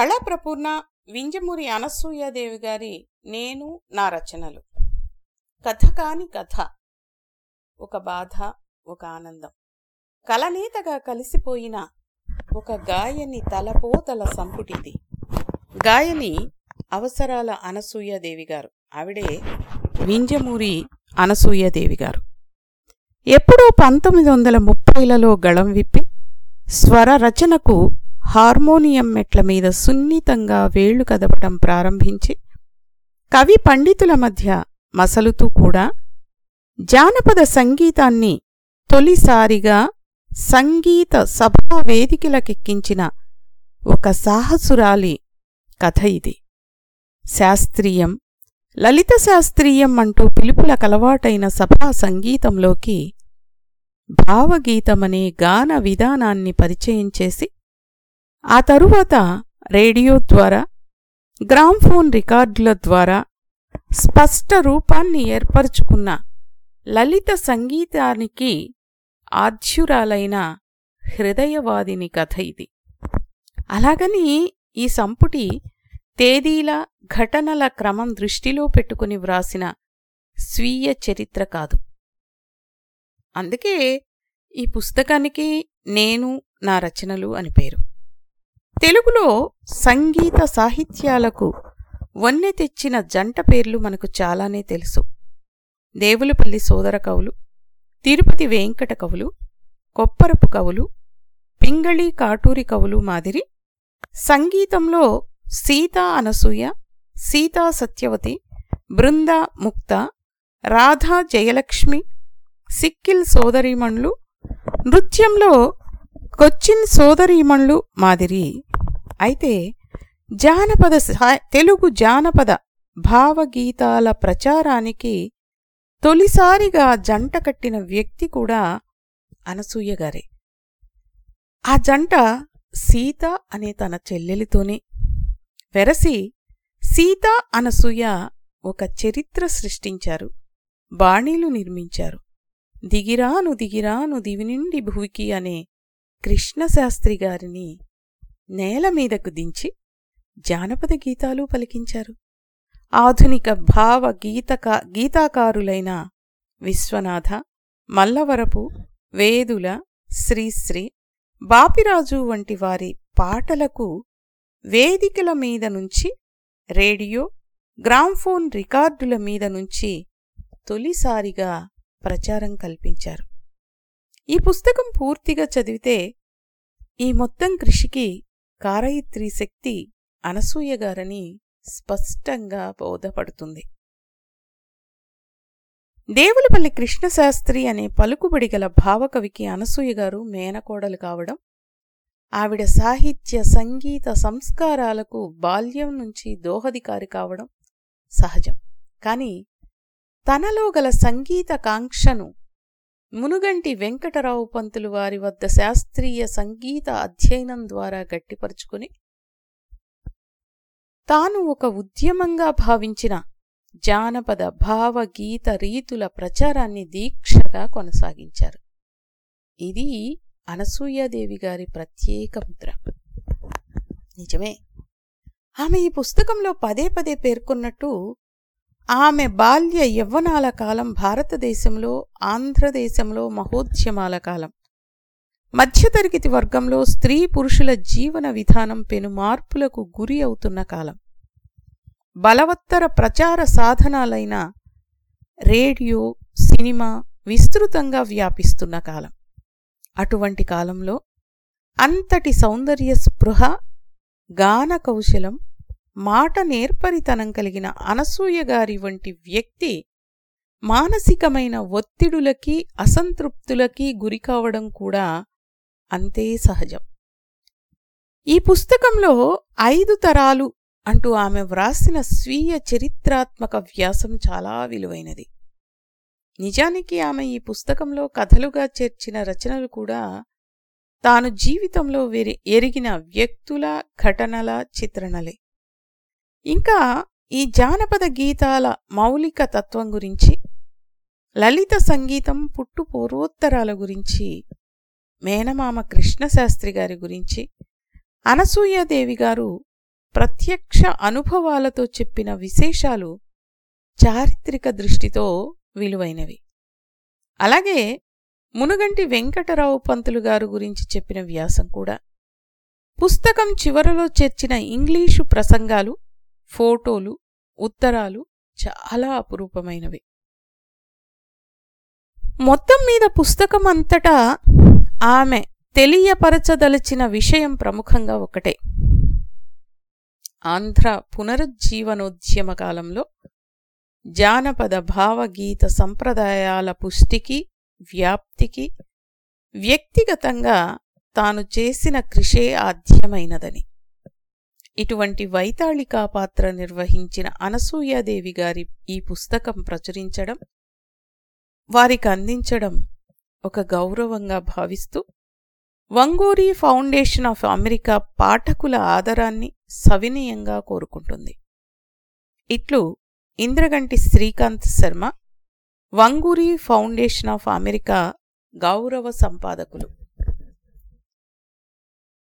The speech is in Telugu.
కళాప్రపూర్ణ వింజమూరి అనసూయాదేవి గారి నేను నా రచనలు. కథ కాని కథ. ఒక బాధ ఒక ఆనందం. కలనేతగా కలిసిపోయిన ఒక గాయని తలపోతల సంపుటిది. గాయని అవసరాల అనసూయాదేవి గారు. ఆవిడే వింజమూరి అనసూయాదేవి గారు. ఎప్పుడో పంతొమ్మిది వందల ముప్పైలలో గళం విప్పి స్వర రచనకు హార్మోనియం మెట్ల మీద సున్నితంగా వేళ్ళు కదపటం ప్రారంభించి కవి పండితుల మధ్య మసలుతూ కూడా జానపద సంగీతాన్ని తొలిసారిగా సంగీత సభా వేదికలకెక్కించిన ఒక సాహసురాలి కథ ఇది. శాస్త్రీయం లలిత శాస్త్రీయం అంటూ పిలుపుల కలవాటైన సభా సంగీతంలోకి భావగీతమనే గాన విధానాన్ని పరిచయం చేసి ఆ తరువాత రేడియో ద్వారా గ్రామ్ఫోన్ రికార్డుల ద్వారా స్పష్ట రూపాన్ని ఏర్పరచుకున్న లలిత సంగీతానికి ఆధ్యురాలైన హృదయవాదిని కథ ఇది. అలాగని ఈ సంపుటి తేదీల ఘటనల క్రమం దృష్టిలో పెట్టుకుని వ్రాసిన స్వీయ చరిత్ర కాదు. అందుకే ఈ పుస్తకానికి నేను నా రచనలు అని పేరు. తెలుగులో సంగీత సాహిత్యాలకు వన్నె తెచ్చిన జంట పేర్లు మనకు చాలానే తెలుసు. దేవులపల్లి సోదర కవులు తిరుపతి వెంకట కవులు కొప్పరపు కవులు పింగళి కాటూరి కవులు మాదిరి సంగీతంలో సీతా అనసూయ సీతా సత్యవతి బృంద ముక్త రాధా జయలక్ష్మి సిక్కిల్ సోదరీమణులు నృత్యంలో కొచ్చిన్ సోదరీమణులు మాదిరి. అయితే జానపద తెలుగు జానపద భావగీతాల ప్రచారానికి తొలిసారిగా జంట కట్టిన వ్యక్తి కూడా అనసూయ గారే. ఆ జంట సీత అనే తన చెల్లెలితోనే వెరసి సీత అనసూయ ఒక చరిత్ర సృష్టించారు బాణీలు నిర్మించారు. దిగిరాను దిగిరాను దివి నుండి భువికి అనే కృష్ణశాస్త్రి గారిని నేల మీదకు దించి జానపద గీతాలు పలికించారు. ఆధునిక భావ గీతక గీతాకారులైన విశ్వనాథ మల్లవరపు వేదుల శ్రీశ్రీ బాపిరాజు వంటి వారి పాటలకు వేదికల మీద నుంచి రేడియో గ్రామ్ఫోన్ రికార్డుల మీద నుంచి తొలిసారిగా ప్రచారం కల్పించారు. ఈ పుస్తకం పూర్తిగా చదివితే ఈ మొత్తం కృషికి కారయిత్రి శక్తి అనసూయ గారని స్పష్టంగా బోధపడుతుంది. దేవులపల్లి కృష్ణశాస్త్రి అనే పలుకుబడి గల భావకవికి అనసూయ గారు మేనకోడలు కావడం ఆవిడ సాహిత్య సంగీత సంస్కారాలకు బాల్యం నుంచి దోహదికారి కావడం సహజం. కాని తనలో గల సంగీత కాంక్షను మునుగంటి వెంకటరావు పంతులు వారి వద్ద శాస్త్రీయ సంగీత అధ్యయనం ద్వారా గట్టిపరుచుకుని తాను ఒక ఉద్యమంగా భావించిన జానపద భావగీత రీతుల ప్రచారాన్ని దీక్షగా కొనసాగించారు. ఇది అనసూయాదేవి గారి ప్రత్యేక ముద్ర. నిజమే. ఆమె ఈ పుస్తకంలో పదే పదే పేర్కొన్నట్టు ఆమె బాల్య యవ్వనాల కాలం భారతదేశంలో ఆంధ్రదేశంలో మహోద్యమాల కాలం. మధ్యతరగతి వర్గంలో స్త్రీ పురుషుల జీవన విధానం పెను మార్పులకు గురి అవుతున్న కాలం. బలవత్తర ప్రచార సాధనాలైన రేడియో సినిమా విస్తృతంగా వ్యాపిస్తున్న కాలం. అటువంటి కాలంలో అంతటి సౌందర్య స్పృహ గాన కౌశలం మాట నేర్పరితనం కలిగిన అనసూయగారి వంటి వ్యక్తి మానసికమైన ఒత్తిడులకి అసంతృప్తులకి గురికావడం కూడా అంతే సహజం. ఈ పుస్తకంలో ఐదు తరాలు అంటూ ఆమె వ్రాసిన స్వీయ చరిత్రాత్మక వ్యాసం చాలా విలువైనది. నిజానికి ఆమె ఈ పుస్తకంలో కథలుగా చేర్చిన రచనలు కూడా తాను జీవితంలో ఎరిగిన వ్యక్తుల ఘటనల చిత్రణలే. ఇంకా ఈ జానపద గీతాల మౌలిక తత్వం గురించి లలిత సంగీతం పుట్టు పూర్వోత్తరాల గురించి మేనమామ కృష్ణశాస్త్రి గారి గురించి అనసూయాదేవి గారు ప్రత్యక్ష అనుభవాలతో చెప్పిన విశేషాలు చారిత్రక దృష్టితో విలువైనవి. అలాగే మునుగంటి వెంకటరావు పంతులు గారు గురించి చెప్పిన వ్యాసం కూడా. పుస్తకం చివరలో చేర్చిన ఇంగ్లీషు ప్రసంగాలు ఫోటోలు ఉత్తరాలు చాలా అపురూపమైనవి. మొత్తం మీద పుస్తకం అంతటా ఆమె తెలియపరచదలిచిన విషయం ప్రముఖంగా ఒకటే. ఆంధ్ర పునరుజ్జీవనోద్యమ కాలంలో జానపద భావగీత సంప్రదాయాల పుష్టికి వ్యాప్తికి వ్యక్తిగతంగా తాను చేసిన కృషే ఆద్యమైనదని. ఇటువంటి వైతాళికా పాత్ర నిర్వహించిన అనసూయాదేవి గారి ఈ పుస్తకం ప్రచురించడం వారికి అందించడం ఒక గౌరవంగా భావిస్తూ వంగూరి ఫౌండేషన్ ఆఫ్ అమెరికా పాఠకుల ఆదరాన్ని సవినయంగా కోరుకుంటుంది. ఇట్లు Indraganti Srikanth Sharma Vanguri foundation of America గౌరవ సంపాదకులు.